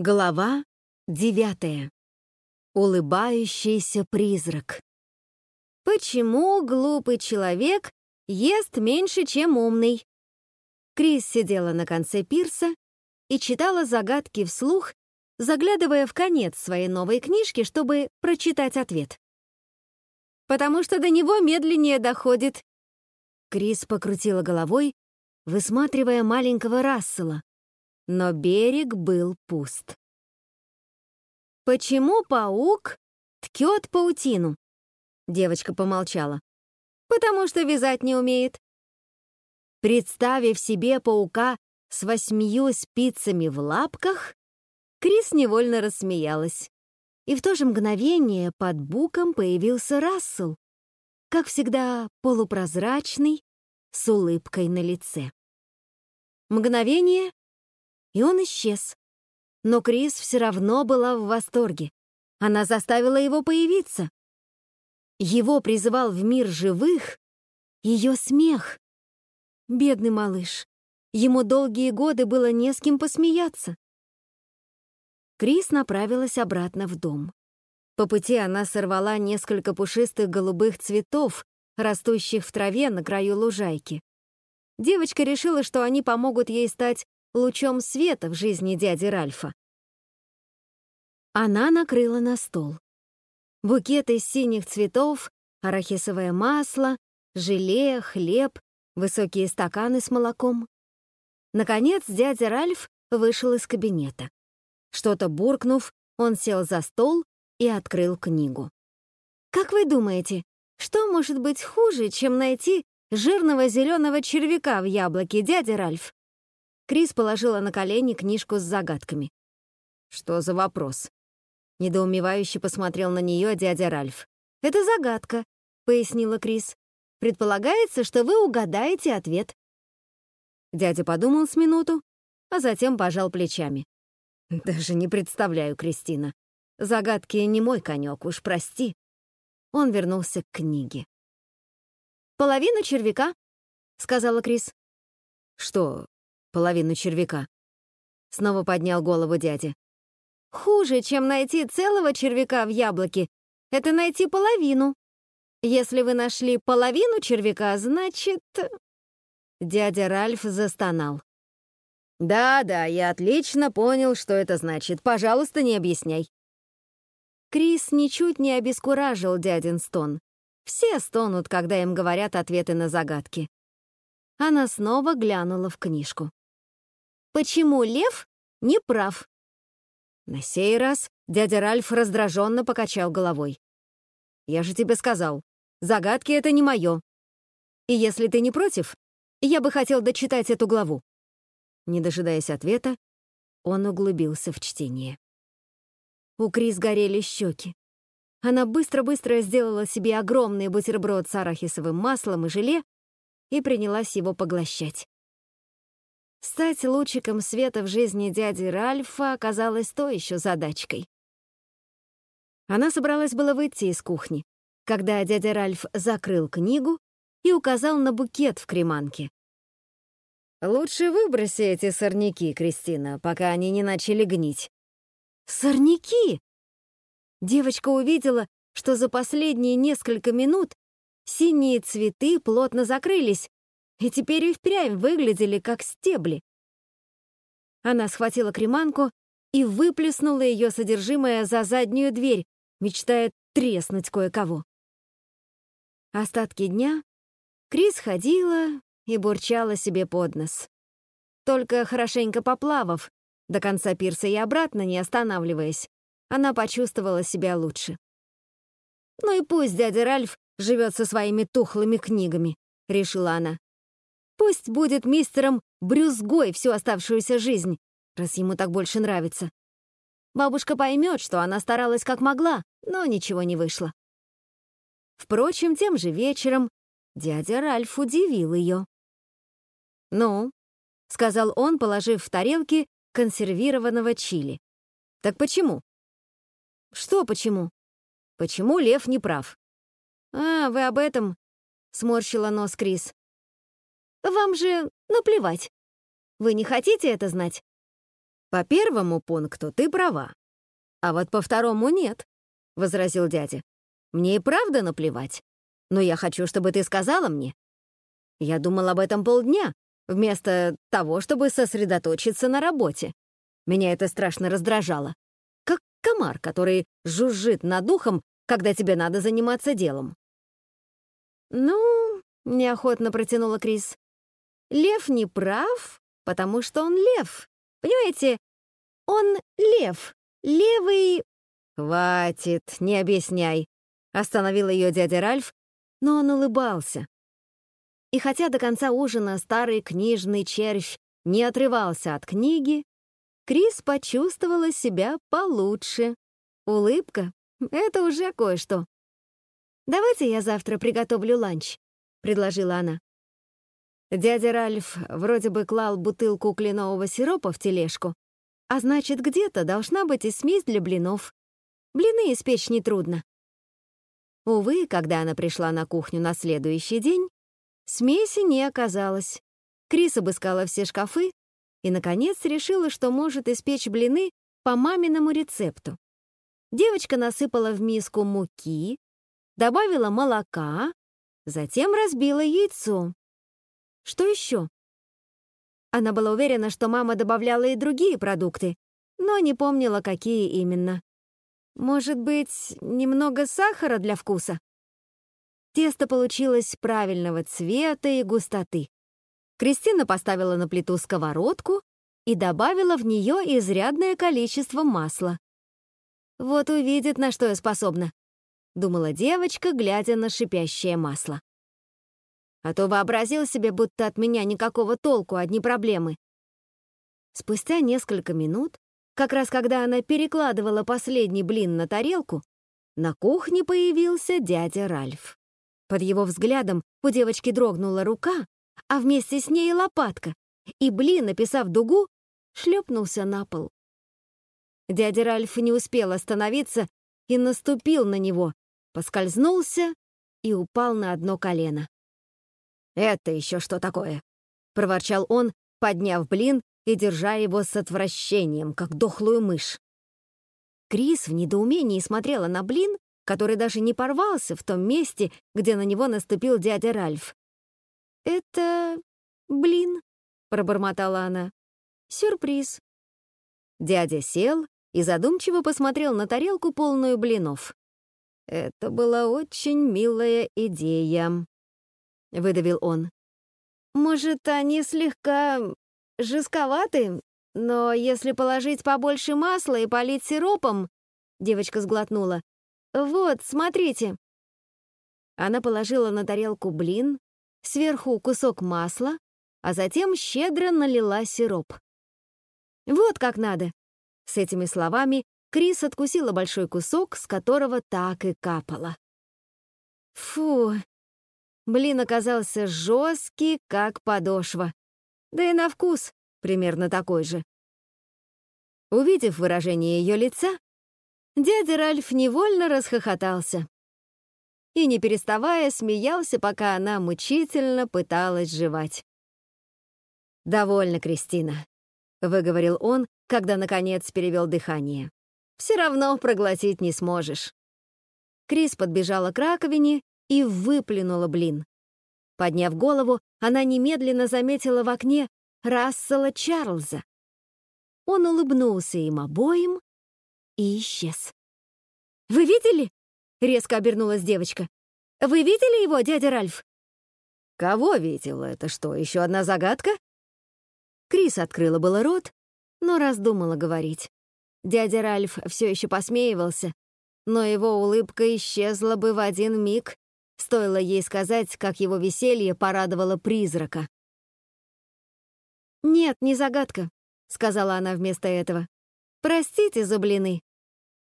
Глава девятая. Улыбающийся призрак. Почему глупый человек ест меньше, чем умный? Крис сидела на конце пирса и читала загадки вслух, заглядывая в конец своей новой книжки, чтобы прочитать ответ. «Потому что до него медленнее доходит». Крис покрутила головой, высматривая маленького Рассела, но берег был пуст. «Почему паук ткет паутину?» Девочка помолчала. «Потому что вязать не умеет». Представив себе паука с восьмию спицами в лапках, Крис невольно рассмеялась. И в то же мгновение под буком появился Рассел, как всегда полупрозрачный, с улыбкой на лице. Мгновение, и он исчез. Но Крис все равно была в восторге. Она заставила его появиться. Его призывал в мир живых ее смех. Бедный малыш. Ему долгие годы было не с кем посмеяться. Крис направилась обратно в дом. По пути она сорвала несколько пушистых голубых цветов, растущих в траве на краю лужайки. Девочка решила, что они помогут ей стать лучом света в жизни дяди Ральфа. Она накрыла на стол. Букет из синих цветов, арахисовое масло, желе, хлеб, высокие стаканы с молоком. Наконец дядя Ральф вышел из кабинета. Что-то буркнув, он сел за стол и открыл книгу. «Как вы думаете, что может быть хуже, чем найти жирного зеленого червяка в яблоке, дядя Ральф?» Крис положила на колени книжку с загадками. «Что за вопрос?» Недоумевающе посмотрел на нее дядя Ральф. «Это загадка», — пояснила Крис. «Предполагается, что вы угадаете ответ». Дядя подумал с минуту, а затем пожал плечами. «Даже не представляю, Кристина. Загадки не мой конек, уж прости». Он вернулся к книге. «Половина червяка», — сказала Крис. «Что, половину червяка. Снова поднял голову дядя. Хуже, чем найти целого червяка в яблоке, это найти половину. Если вы нашли половину червяка, значит... Дядя Ральф застонал. «Да-да, я отлично понял, что это значит. Пожалуйста, не объясняй». Крис ничуть не обескуражил дядин стон. Все стонут, когда им говорят ответы на загадки. Она снова глянула в книжку. Почему лев не прав? На сей раз дядя Ральф раздраженно покачал головой. «Я же тебе сказал, загадки — это не мое. И если ты не против, я бы хотел дочитать эту главу». Не дожидаясь ответа, он углубился в чтение. У Крис горели щеки. Она быстро-быстро сделала себе огромный бутерброд с арахисовым маслом и желе и принялась его поглощать. Стать лучиком света в жизни дяди Ральфа оказалось то еще задачкой. Она собралась было выйти из кухни, когда дядя Ральф закрыл книгу и указал на букет в креманке. «Лучше выброси эти сорняки, Кристина, пока они не начали гнить». «Сорняки?» Девочка увидела, что за последние несколько минут синие цветы плотно закрылись, и теперь и впрямь выглядели как стебли. Она схватила креманку и выплеснула ее содержимое за заднюю дверь, мечтая треснуть кое-кого. Остатки дня Крис ходила и бурчала себе под нос. Только хорошенько поплавав, до конца пирса и обратно не останавливаясь, она почувствовала себя лучше. «Ну и пусть дядя Ральф живет со своими тухлыми книгами», — решила она. Пусть будет мистером Брюзгой всю оставшуюся жизнь, раз ему так больше нравится. Бабушка поймет, что она старалась как могла, но ничего не вышло. Впрочем, тем же вечером дядя Ральф удивил ее. «Ну», — сказал он, положив в тарелки консервированного чили. «Так почему?» «Что почему?» «Почему Лев не прав?» «А, вы об этом?» — сморщила нос Крис. Вам же наплевать. Вы не хотите это знать?» По первому пункту ты права, а вот по второму нет, — возразил дядя. Мне и правда наплевать, но я хочу, чтобы ты сказала мне. Я думал об этом полдня, вместо того, чтобы сосредоточиться на работе. Меня это страшно раздражало. Как комар, который жужжит над ухом, когда тебе надо заниматься делом. «Ну, — неохотно протянула Крис, — лев не прав, потому что он лев. Понимаете, он лев. Левый... «Хватит, не объясняй», — остановил ее дядя Ральф, но он улыбался. И хотя до конца ужина старый книжный червь не отрывался от книги, Крис почувствовала себя получше. Улыбка — это уже кое-что. «Давайте я завтра приготовлю ланч», — предложила она. Дядя Ральф вроде бы клал бутылку кленового сиропа в тележку, а значит, где-то должна быть и смесь для блинов. Блины испечь нетрудно. Увы, когда она пришла на кухню на следующий день, смеси не оказалось. Крис обыскала все шкафы и, наконец, решила, что может испечь блины по маминому рецепту. Девочка насыпала в миску муки, добавила молока, затем разбила яйцо. Что еще? Она была уверена, что мама добавляла и другие продукты, но не помнила, какие именно. Может быть, немного сахара для вкуса? Тесто получилось правильного цвета и густоты. Кристина поставила на плиту сковородку и добавила в нее изрядное количество масла. «Вот увидит, на что я способна», — думала девочка, глядя на шипящее масло а то вообразил себе, будто от меня никакого толку, одни проблемы. Спустя несколько минут, как раз когда она перекладывала последний блин на тарелку, на кухне появился дядя Ральф. Под его взглядом у девочки дрогнула рука, а вместе с ней лопатка, и блин, написав дугу, шлепнулся на пол. Дядя Ральф не успел остановиться и наступил на него, поскользнулся и упал на одно колено. «Это еще что такое?» — проворчал он, подняв блин и держа его с отвращением, как дохлую мышь. Крис в недоумении смотрела на блин, который даже не порвался в том месте, где на него наступил дядя Ральф. «Это... блин», — пробормотала она. «Сюрприз». Дядя сел и задумчиво посмотрел на тарелку, полную блинов. Это была очень милая идея, — выдавил он. «Может, они слегка жестковаты, но если положить побольше масла и полить сиропом...» Девочка сглотнула. «Вот, смотрите». Она положила на тарелку блин, сверху кусок масла, а затем щедро налила сироп. «Вот как надо!» С этими словами Крис откусила большой кусок, с которого так и капало. «Фу, Блин оказался жесткий, как подошва. Да и на вкус примерно такой же. Увидев выражение ее лица, дядя Ральф невольно расхохотался. И, не переставая, смеялся, пока она мучительно пыталась жевать. «Довольно, Кристина», — выговорил он, когда, наконец, перевел дыхание. «Все равно проглотить не сможешь». Крис подбежала к раковине и выплюнула блин. Подняв голову, она немедленно заметила в окне Рассела Чарльза. Он улыбнулся им обоим и исчез. «Вы видели?» — резко обернулась девочка. «Вы видели его, дядя Ральф?» «Кого видела? Это что, еще одна загадка?» Крис открыла было рот, но раздумала говорить. Дядя Ральф все еще посмеивался, но его улыбка исчезла бы в один миг, Стоило ей сказать, как его веселье порадовало призрака. «Нет, не загадка», — сказала она вместо этого. «Простите за блины».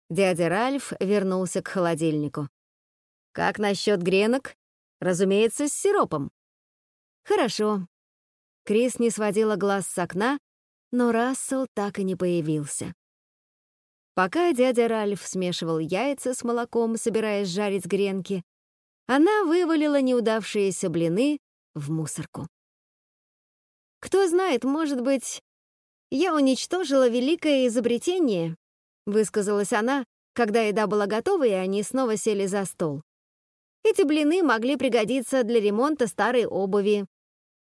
Дядя Ральф вернулся к холодильнику. «Как насчет гренок? Разумеется, с сиропом». «Хорошо». Крис не сводила глаз с окна, но Рассел так и не появился. Пока дядя Ральф смешивал яйца с молоком, собираясь жарить гренки, она вывалила неудавшиеся блины в мусорку. Кто знает, может быть, «Я уничтожила великое изобретение», — высказалась она, когда еда была готова, и они снова сели за стол. Эти блины могли пригодиться для ремонта старой обуви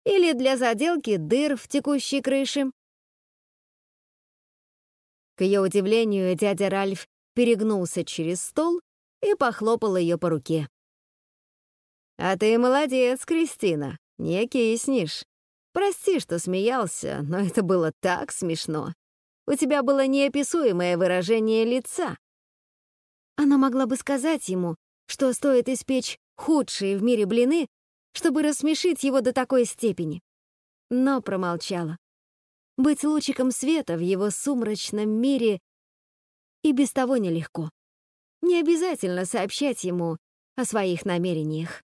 или для заделки дыр в текущей крыше. К ее удивлению, дядя Ральф перегнулся через стол и похлопал ее по руке. «А ты молодец, Кристина, не киснешь. Прости, что смеялся, но это было так смешно. У тебя было неописуемое выражение лица». Она могла бы сказать ему, что стоит испечь худшие в мире блины, чтобы рассмешить его до такой степени. Но промолчала. Быть лучиком света в его сумрачном мире и без того нелегко. Не обязательно сообщать ему о своих намерениях.